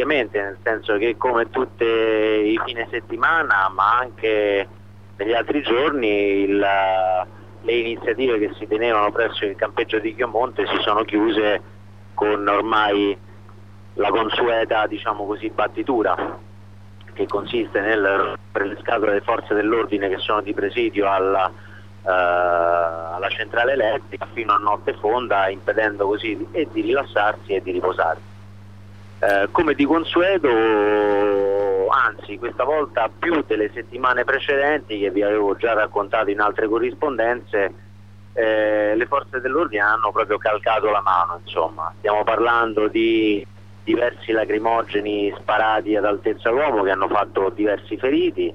ovviamente, nel senso che come tutti i fine settimana, ma anche negli altri giorni, il, le iniziative che si tenevano presso il campeggio di Chiomonte si sono chiuse con ormai la consueta diciamo così, battitura che consiste nel rompere le scatole delle forze dell'ordine che sono di presidio alla, eh, alla centrale elettrica fino a notte fonda impedendo così e di rilassarsi e di riposarsi. Eh, come di consueto, anzi questa volta più delle settimane precedenti che vi avevo già raccontato in altre corrispondenze, eh, le forze dell'ordine hanno proprio calcato la mano, insomma. stiamo parlando di diversi lacrimogeni sparati ad altezza uomo che hanno fatto diversi feriti,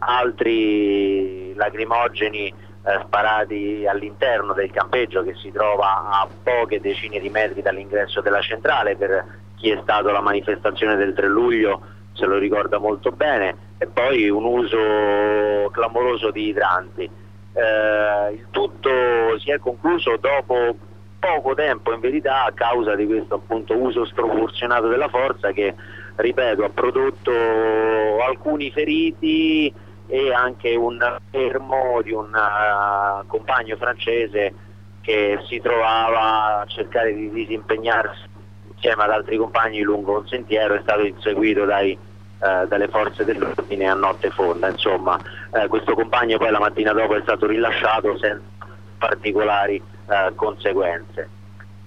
altri lacrimogeni eh, sparati all'interno del campeggio che si trova a poche decine di metri dall'ingresso della centrale per chi è stato alla manifestazione del 3 luglio se lo ricorda molto bene e poi un uso clamoroso di idranti. Eh, il tutto si è concluso dopo poco tempo in verità a causa di questo appunto, uso sproporzionato della forza che, ripeto, ha prodotto alcuni feriti e anche un fermo di un uh, compagno francese che si trovava a cercare di disimpegnarsi insieme ad altri compagni lungo un sentiero, è stato inseguito dai, uh, dalle forze dell'ordine a notte fonda. Insomma, uh, questo compagno poi la mattina dopo è stato rilasciato senza particolari eh, conseguenze.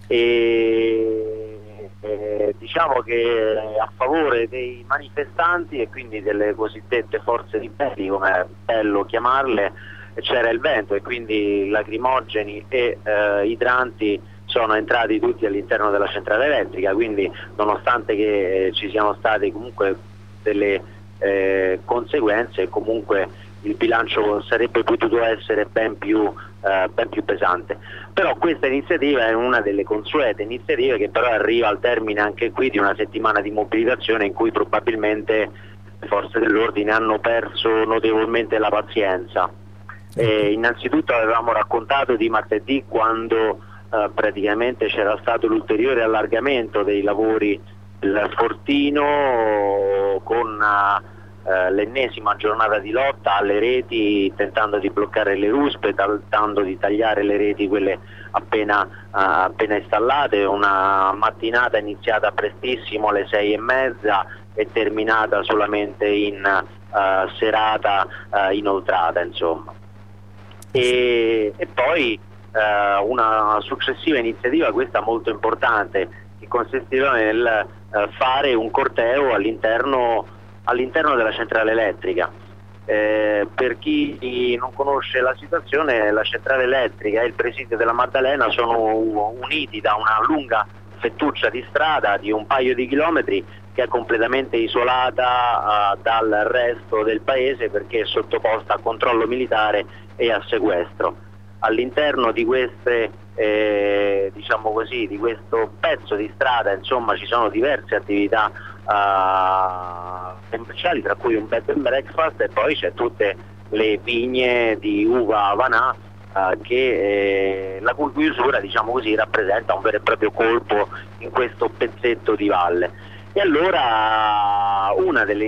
E, eh, diciamo che a favore dei manifestanti e quindi delle cosiddette forze ribelli, come è bello chiamarle, c'era il vento e quindi lacrimogeni e eh, idranti sono entrati tutti all'interno della centrale elettrica, quindi nonostante che eh, ci siano state comunque delle eh, conseguenze, comunque il bilancio sarebbe potuto essere ben più, eh, ben più, pesante. Però questa iniziativa è una delle consuete iniziative che però arriva al termine anche qui di una settimana di mobilitazione in cui probabilmente le forze dell'ordine hanno perso notevolmente la pazienza. E innanzitutto avevamo raccontato di martedì quando eh, praticamente c'era stato l'ulteriore allargamento dei lavori del Fortino con eh, l'ennesima giornata di lotta alle reti tentando di bloccare le ruspe, tentando di tagliare le reti quelle appena, uh, appena installate, una mattinata iniziata prestissimo alle sei e mezza e terminata solamente in uh, serata inoltrata insomma. E, e poi una successiva iniziativa, questa molto importante, che consisteva nel fare un corteo all'interno all'interno della centrale elettrica. Eh, per chi non conosce la situazione, la centrale elettrica e il presidio della Maddalena sono uniti da una lunga fettuccia di strada di un paio di chilometri che è completamente isolata uh, dal resto del paese perché è sottoposta a controllo militare e a sequestro. All'interno di, eh, diciamo di questo pezzo di strada insomma, ci sono diverse attività uh, commerciali, tra cui un bed and breakfast e poi c'è tutte le vigne di uva Vanà uh, che, eh, la cui chiusura diciamo così, rappresenta un vero e proprio colpo in questo pezzetto di valle. E allora una delle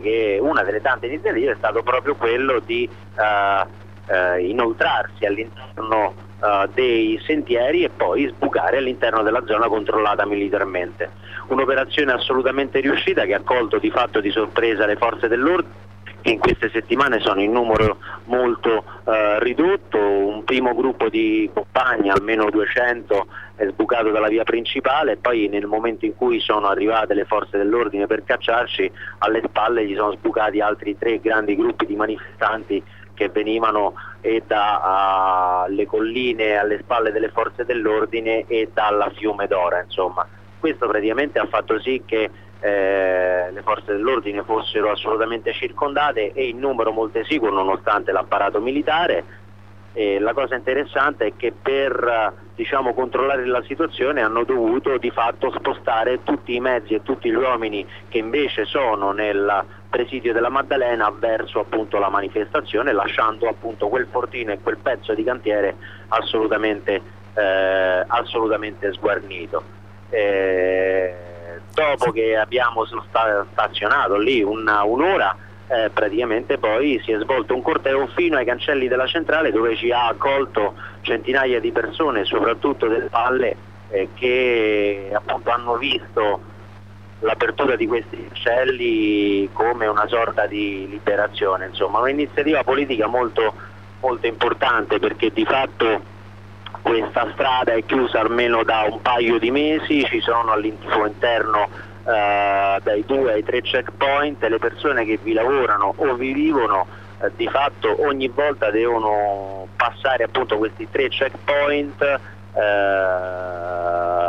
che, una delle tante iniziative è stato proprio quello di uh, uh, inoltrarsi all'interno uh, dei sentieri e poi sbucare all'interno della zona controllata militarmente. Un'operazione assolutamente riuscita che ha colto di fatto di sorpresa le forze dell'ordine che in queste settimane sono in numero molto eh, ridotto, un primo gruppo di compagni, almeno 200, è sbucato dalla via principale e poi nel momento in cui sono arrivate le forze dell'ordine per cacciarci, alle spalle gli sono sbucati altri tre grandi gruppi di manifestanti che venivano dalle colline alle spalle delle forze dell'ordine e dalla fiume d'ora. Insomma. Questo praticamente ha fatto sì che eh, le forze dell'ordine fossero assolutamente circondate e in numero molto esiguo nonostante l'apparato militare e la cosa interessante è che per diciamo, controllare la situazione hanno dovuto di fatto spostare tutti i mezzi e tutti gli uomini che invece sono nel presidio della Maddalena verso appunto, la manifestazione lasciando appunto, quel fortino e quel pezzo di cantiere assolutamente, eh, assolutamente sguarnito. Eh, dopo che abbiamo stazionato lì una, un'ora, eh, praticamente poi si è svolto un corteo fino ai cancelli della centrale dove ci ha accolto centinaia di persone, soprattutto delle palle, eh, che appunto hanno visto l'apertura di questi cancelli come una sorta di liberazione, insomma un'iniziativa politica molto, molto importante perché di fatto questa strada è chiusa almeno da un paio di mesi, ci sono al suo interno eh, dai due ai tre checkpoint le persone che vi lavorano o vi vivono eh, di fatto ogni volta devono passare appunto questi tre checkpoint, eh,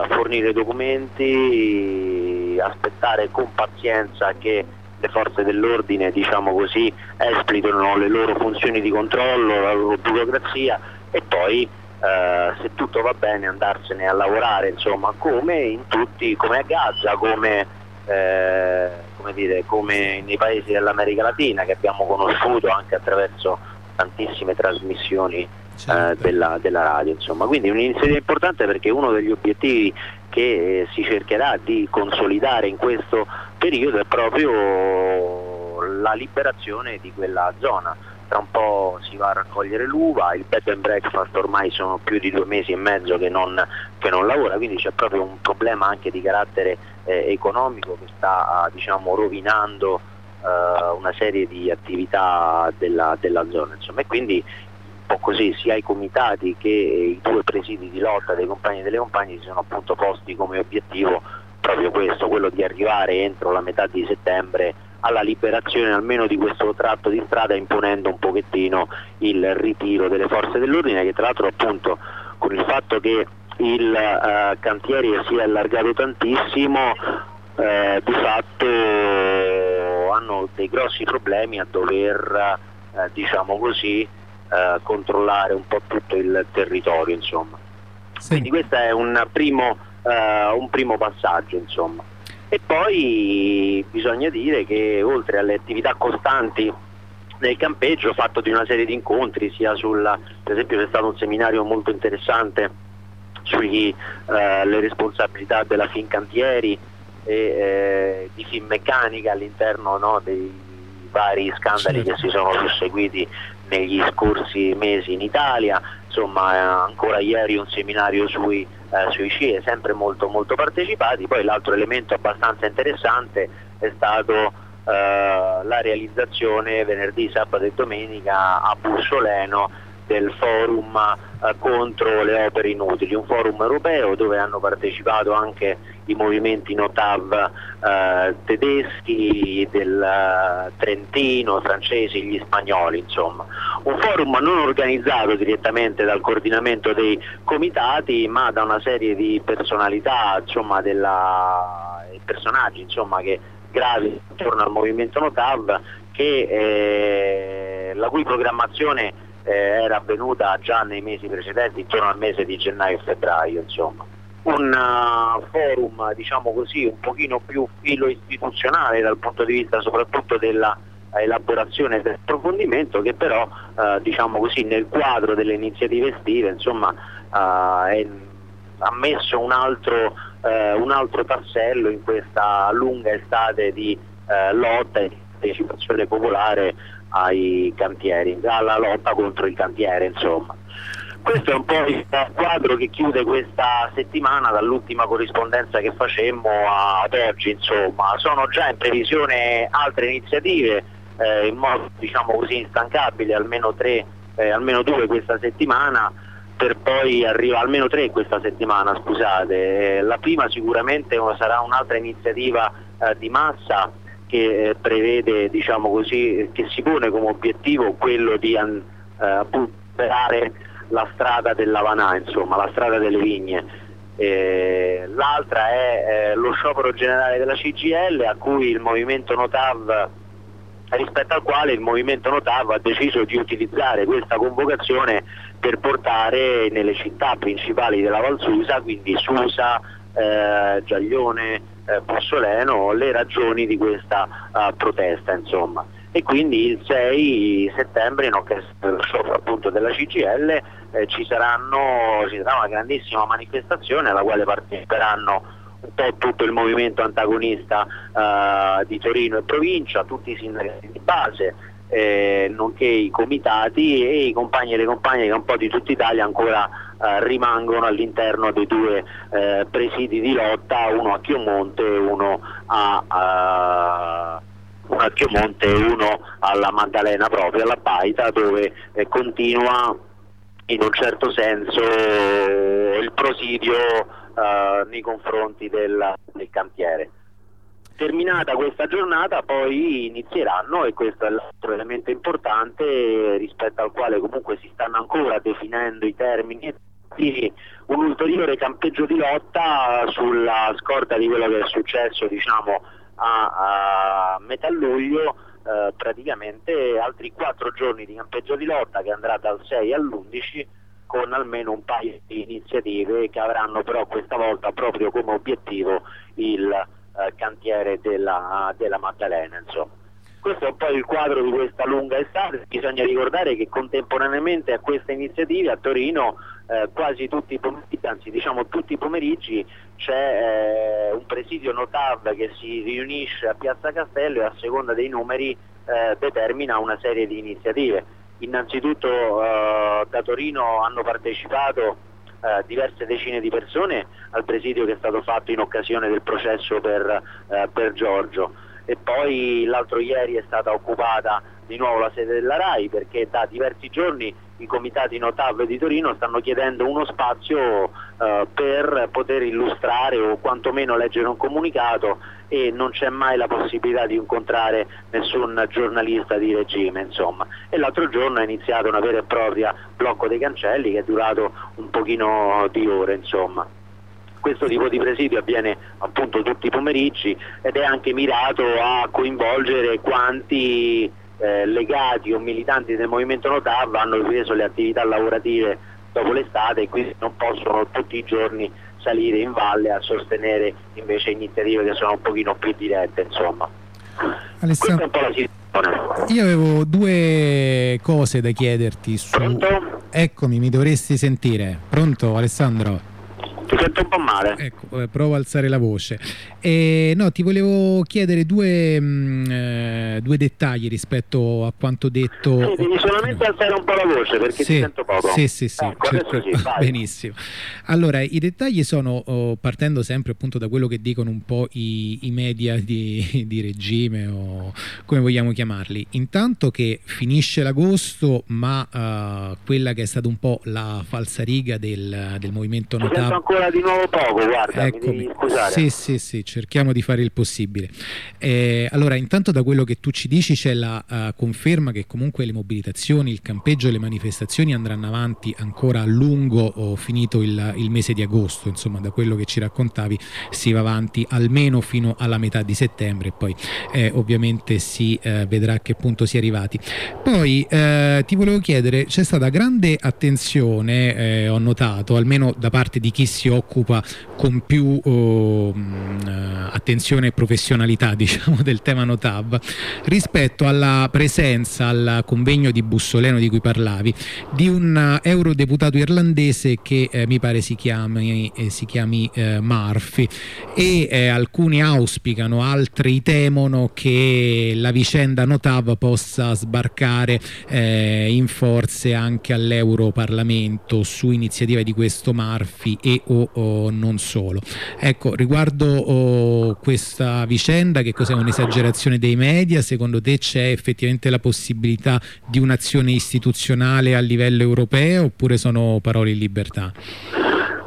fornire documenti, aspettare con pazienza che le forze dell'ordine diciamo così, espletino le loro funzioni di controllo, la loro burocrazia e poi eh, se tutto va bene andarsene a lavorare, insomma, come in tutti, come a Gaza, come, eh, come, dire, come nei paesi dell'America Latina che abbiamo conosciuto anche attraverso tantissime trasmissioni certo. eh, della, della, radio. Insomma. Quindi un'iniziativa importante perché uno degli obiettivi che eh, si cercherà di consolidare in questo periodo è proprio la liberazione di quella zona tra un po' si va a raccogliere l'uva, il bed and breakfast ormai sono più di due mesi e mezzo che non, che non lavora, quindi c'è proprio un problema anche di carattere eh, economico che sta diciamo, rovinando eh, una serie di attività della, della zona. Insomma, e quindi un po' così sia i comitati che i due presidi di lotta dei compagni e delle compagne si sono appunto posti come obiettivo proprio questo, quello di arrivare entro la metà di settembre alla liberazione almeno di questo tratto di strada imponendo un pochettino il ritiro delle forze dell'ordine che tra l'altro appunto con il fatto che il uh, cantiere si è allargato tantissimo eh, di fatto hanno dei grossi problemi a dover eh, diciamo così eh, controllare un po' tutto il territorio insomma. Sì. Quindi questo è un primo, eh, un primo passaggio insomma. E poi bisogna dire che oltre alle attività costanti nel campeggio, fatto di una serie di incontri, sia sulla, per esempio c'è stato un seminario molto interessante sulle eh, responsabilità della Fincantieri e eh, di Finmeccanica all'interno no, dei vari scandali che si sono susseguiti negli scorsi mesi in Italia, insomma eh, ancora ieri un seminario sui eh, sui CIE sempre molto, molto partecipati, poi l'altro elemento abbastanza interessante è stato eh, la realizzazione venerdì, sabato e domenica a Bussoleno del forum eh, contro le opere inutili, un forum europeo dove hanno partecipato anche i movimenti Notav eh, tedeschi, del eh, Trentino, francesi, gli spagnoli, insomma. Un forum non organizzato direttamente dal coordinamento dei comitati, ma da una serie di personalità, insomma, della, personaggi insomma, che gravi intorno al movimento Notav, che, eh, la cui programmazione eh, era avvenuta già nei mesi precedenti, intorno al mese di gennaio e febbraio. Insomma. Un uh, forum diciamo così, un pochino più filo istituzionale dal punto di vista soprattutto della elaborazione e dell'approfondimento che però uh, diciamo così, nel quadro delle iniziative estive insomma, uh, è, ha messo un altro, un altro, tassello in questa lunga estate di lotta e partecipazione popolare ai cantieri, alla lotta contro il cantiere insomma. Questo è un po' il quadro che chiude questa settimana dall'ultima corrispondenza che facemmo ad oggi, insomma. sono già in previsione altre iniziative eh, in modo diciamo così instancabile, almeno, tre, eh, almeno due questa settimana per poi arrivare almeno tre questa settimana, scusate. Eh, la prima sicuramente sarà un'altra iniziativa eh, di massa che eh, prevede, diciamo così, che si pone come obiettivo quello di eh, la strada dell'Avanà, insomma, la strada delle vigne. Eh, l'altra è eh, lo sciopero generale della CGL a cui il movimento Notav rispetto al quale il movimento Notav ha deciso di utilizzare questa convocazione per portare nelle città principali della Valsusa, quindi Susa, eh, Giaglione, eh, Bussoleno le ragioni di questa uh, protesta insomma. e quindi il 6 settembre in occasione appunto della CGL eh, ci, saranno, ci sarà una grandissima manifestazione alla quale parteciperanno un po' tutto il movimento antagonista uh, di Torino e provincia, tutti i sindacati di base, eh, nonché i comitati e i compagni e le compagne che un po' di tutta Italia ancora eh, rimangono all'interno dei due eh, presidi di lotta, uno a Chiomonte e uno a, a, a Chiomonte e uno alla Maddalena proprio, alla Baita, dove eh, continua in un certo senso il prosidio eh, nei confronti del, del cantiere. Terminata questa giornata poi inizieranno, e questo è l'altro elemento importante rispetto al quale comunque si stanno ancora definendo i termini, un ulteriore campeggio di lotta sulla scorta di quello che è successo diciamo, a, a metà luglio, eh, praticamente altri quattro giorni di campeggio di lotta che andrà dal 6 all'11 con almeno un paio di iniziative che avranno però questa volta proprio come obiettivo il eh, cantiere della, della Maddalena. Insomma. Questo è un po' il quadro di questa lunga estate, bisogna ricordare che contemporaneamente a queste iniziative a Torino eh, quasi tutti i pomeriggi, anzi diciamo tutti i pomeriggi c'è eh, un presidio Notav che si riunisce a Piazza Castello e a seconda dei numeri eh, determina una serie di iniziative. Innanzitutto eh, da Torino hanno partecipato eh, diverse decine di persone al presidio che è stato fatto in occasione del processo per, eh, per Giorgio. E poi l'altro ieri è stata occupata di nuovo la sede della RAI perché da diversi giorni i comitati Notav di Torino stanno chiedendo uno spazio eh, per poter illustrare o quantomeno leggere un comunicato e non c'è mai la possibilità di incontrare nessun giornalista di regime insomma. e l'altro giorno è iniziato una vera e propria blocco dei cancelli che è durato un pochino di ore insomma questo tipo di presidio avviene appunto tutti i pomeriggi ed è anche mirato a coinvolgere quanti eh, legati o militanti del movimento Notav hanno ripreso le attività lavorative dopo l'estate e quindi non possono tutti i giorni salire in valle a sostenere invece iniziative che sono un pochino più dirette insomma. Alessandro, io avevo due cose da chiederti su... Pronto? Eccomi, mi dovresti sentire. Pronto Alessandro? Ti sento un po' male. Ecco, eh, provo a alzare la voce. Eh, no, ti volevo chiedere due, mh, mm, eh, due, dettagli rispetto a quanto detto. Sì, devi solamente alzare un po' la voce perché sì, ti sento poco. Sì, sì, sì. Ecco, cerco... sì Benissimo. Allora, i dettagli sono, oh, partendo sempre appunto da quello che dicono un po' i, i media di, di, regime o come vogliamo chiamarli. Intanto che finisce l'agosto, ma uh, quella che è stata un po' la falsariga del, del movimento Notav ancora di nuovo poco, guarda, Eccomi. Sì, sì, sì, cerchiamo di fare il possibile. Eh, allora, intanto da quello che tu ci dici c'è la uh, conferma che comunque le mobilitazioni, il campeggio e le manifestazioni andranno avanti ancora a lungo o finito il, il, mese di agosto, insomma da quello che ci raccontavi si va avanti almeno fino alla metà di settembre e poi eh, ovviamente si eh, vedrà a che punto si è arrivati. Poi eh, ti volevo chiedere, c'è stata grande attenzione, eh, ho notato, almeno da parte di chi si occupa con più oh, attenzione e professionalità diciamo, del tema Notav rispetto alla presenza al convegno di Bussoleno di cui parlavi di un eurodeputato irlandese che eh, mi pare si chiami, eh, si chiami eh, Murphy. E eh, alcuni auspicano, altri temono che la vicenda Notav possa sbarcare eh, in forze anche all'Europarlamento su iniziativa di questo Murphy e o, non solo. Ecco, riguardo oh, questa vicenda, che cos'è un'esagerazione dei media? Secondo te c'è effettivamente la possibilità di un'azione istituzionale a livello europeo oppure sono parole in libertà?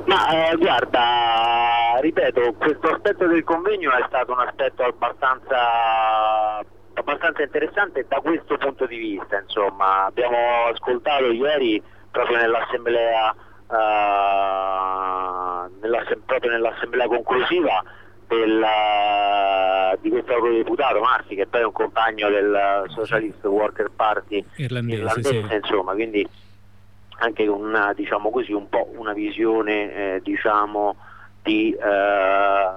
Ma eh, guarda, ripeto, questo aspetto del convegno è stato un aspetto abbastanza abbastanza interessante da questo punto di vista, insomma, abbiamo ascoltato ieri proprio nell'assemblea uh, nella, proprio nell'assemblea conclusiva della, di questo eurodeputato Marti che poi è un compagno del Socialist Worker Party irlandese, irlandese sì. insomma, quindi anche una, diciamo così, un po' una visione eh, diciamo, di eh,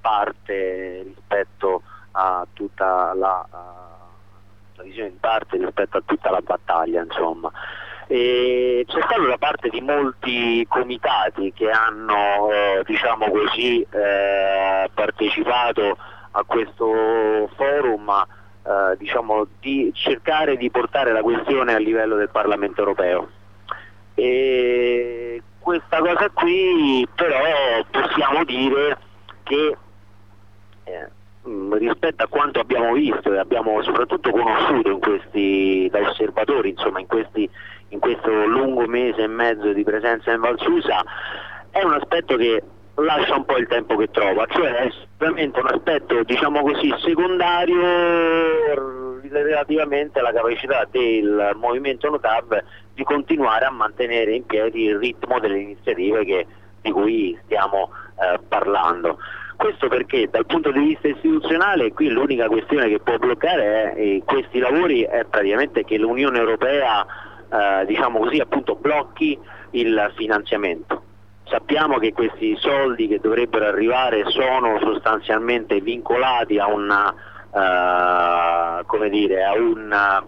parte rispetto a tutta la, uh, una visione di parte rispetto a tutta la battaglia insomma. E c'è stato da parte di molti comitati che hanno eh, diciamo così, eh, partecipato a questo forum eh, diciamo, di cercare di portare la questione a livello del Parlamento europeo. E questa cosa qui però possiamo dire che eh, rispetto a quanto abbiamo visto e abbiamo soprattutto conosciuto questi, da osservatori insomma, in, questi, in questo lungo mese e mezzo di presenza in Valsusa è un aspetto che lascia un po' il tempo che trova, cioè è sicuramente un aspetto diciamo così secondario relativamente alla capacità del movimento Notab di continuare a mantenere in piedi il ritmo delle iniziative che, di cui stiamo eh, parlando. Questo perché dal punto di vista istituzionale qui l'unica questione che può bloccare è, eh, questi lavori è praticamente che l'Unione Europea eh, diciamo così, appunto, blocchi il finanziamento. Sappiamo che questi soldi che dovrebbero arrivare sono sostanzialmente vincolati a, una, uh, dire, a un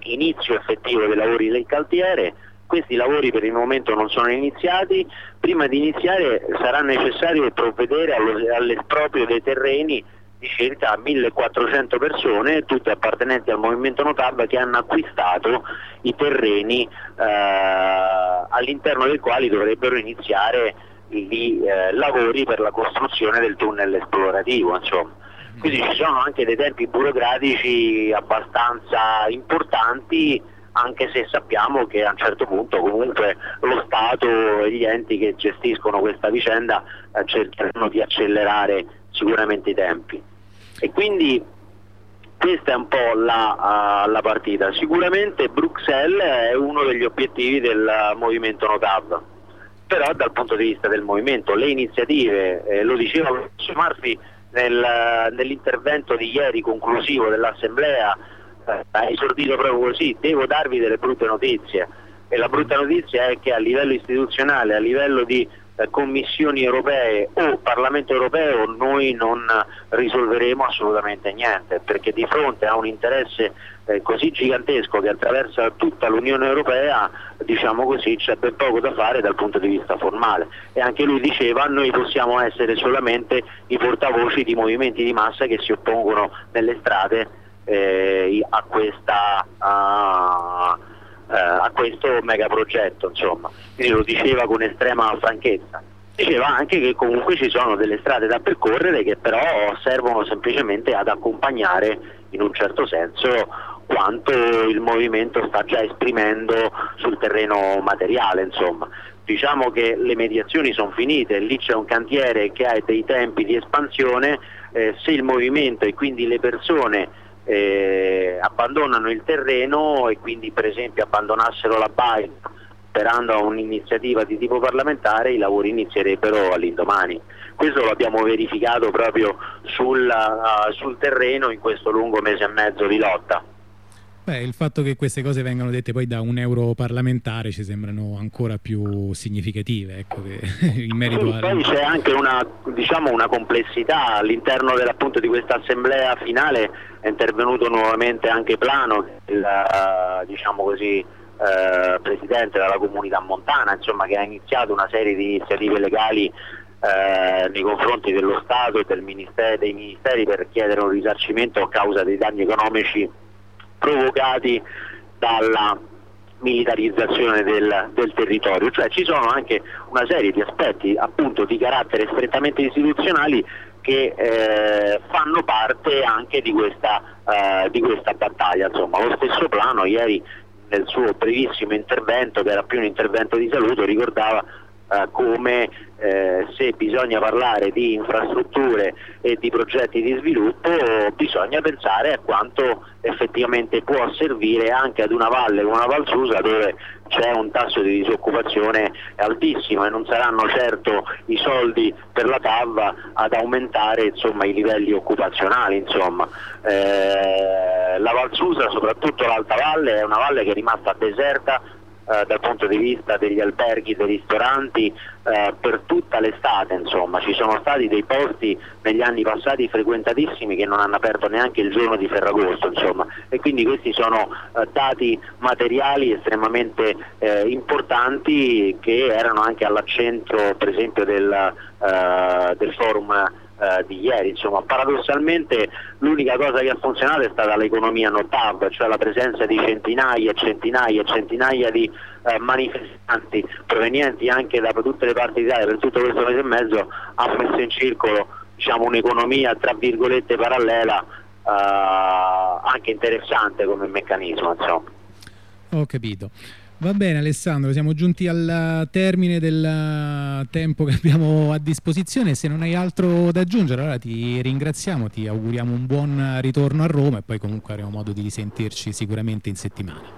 inizio effettivo dei lavori del cantiere, questi lavori per il momento non sono iniziati, prima di iniziare sarà necessario provvedere all'esproprio dei terreni di circa 1400 persone, tutte appartenenti al movimento Notab, che hanno acquistato i terreni eh, all'interno dei quali dovrebbero iniziare i eh, lavori per la costruzione del tunnel esplorativo. Insomma. Quindi ci sono anche dei tempi burocratici abbastanza importanti anche se sappiamo che a un certo punto comunque lo Stato e gli enti che gestiscono questa vicenda eh, cercheranno di accelerare sicuramente i tempi. E quindi questa è un po' la, uh, la, partita. Sicuramente Bruxelles è uno degli obiettivi del movimento Notab, però dal punto di vista del movimento le iniziative, eh, lo diceva Marfi nel, nell'intervento di ieri conclusivo dell'Assemblea, eh, ha esordito proprio così, devo darvi delle brutte notizie e la brutta notizia è che a livello istituzionale, a livello di commissioni europee o Parlamento europeo noi non risolveremo assolutamente niente perché di fronte a un interesse eh, così gigantesco che attraversa tutta l'Unione Europea diciamo così c'è ben poco da fare dal punto di vista formale. E anche lui diceva noi possiamo essere solamente i portavoci di movimenti di massa che si oppongono nelle strade eh, a questa uh, eh, a questo megaprogetto, insomma. Quindi lo diceva con estrema franchezza. Diceva anche che comunque ci sono delle strade da percorrere che però servono semplicemente ad accompagnare in un certo senso quanto il movimento sta già esprimendo sul terreno materiale. Insomma. Diciamo che le mediazioni sono finite, lì c'è un cantiere che ha dei tempi di espansione, eh, se il movimento e quindi le persone eh, abbandonano il terreno e quindi per esempio abbandonassero la BAI sperando a un'iniziativa di tipo parlamentare i lavori inizierebbero all'indomani. Questo lo abbiamo verificato proprio sul, uh, sul terreno in questo lungo mese e mezzo di lotta. Beh, il fatto che queste cose vengano dette poi da un europarlamentare ci sembrano ancora più significative, ecco, in merito sì, Poi c'è anche una, diciamo, una complessità all'interno di questa assemblea finale è intervenuto nuovamente anche Plano, il diciamo così, eh, presidente della comunità montana, insomma, che ha iniziato una serie di iniziative legali eh, nei confronti dello Stato e ministero, dei ministeri per chiedere un risarcimento a causa dei danni economici provocati dalla militarizzazione del, del, territorio, cioè ci sono anche una serie di aspetti appunto di carattere strettamente istituzionali che eh, fanno parte anche di questa, eh, di questa battaglia. Insomma, lo stesso Plano ieri nel suo brevissimo intervento, che era più un intervento di saluto, ricordava eh, come eh, se bisogna parlare di infrastrutture e di progetti di sviluppo bisogna pensare a quanto effettivamente può servire anche ad una valle come una Valsusa dove c'è un tasso di disoccupazione altissimo e non saranno certo i soldi per la TAV ad aumentare insomma, i livelli occupazionali. Eh, la Valsusa, soprattutto l'Alta Valle, è una valle che è rimasta deserta eh, dal punto di vista degli alberghi, dei ristoranti eh, per tutta l'estate insomma. Ci sono stati dei posti negli anni passati frequentatissimi che non hanno aperto neanche il giorno di Ferragosto insomma. E quindi questi sono eh, dati materiali estremamente eh, importanti che erano anche all'accentro per esempio del, eh, del forum eh, di ieri. Insomma, paradossalmente l'unica cosa che ha funzionato è stata l'economia notab, cioè la presenza di centinaia e centinaia e centinaia di eh, manifestanti provenienti anche da tutte le parti d'Italia per tutto questo mese e mezzo ha messo in circolo diciamo, un'economia tra virgolette parallela eh, anche interessante come meccanismo. Insomma. Ho capito. Va bene Alessandro, siamo giunti al termine del tempo che abbiamo a disposizione, se non hai altro da aggiungere allora ti ringraziamo, ti auguriamo un buon ritorno a Roma e poi comunque avremo modo di risentirci sicuramente in settimana.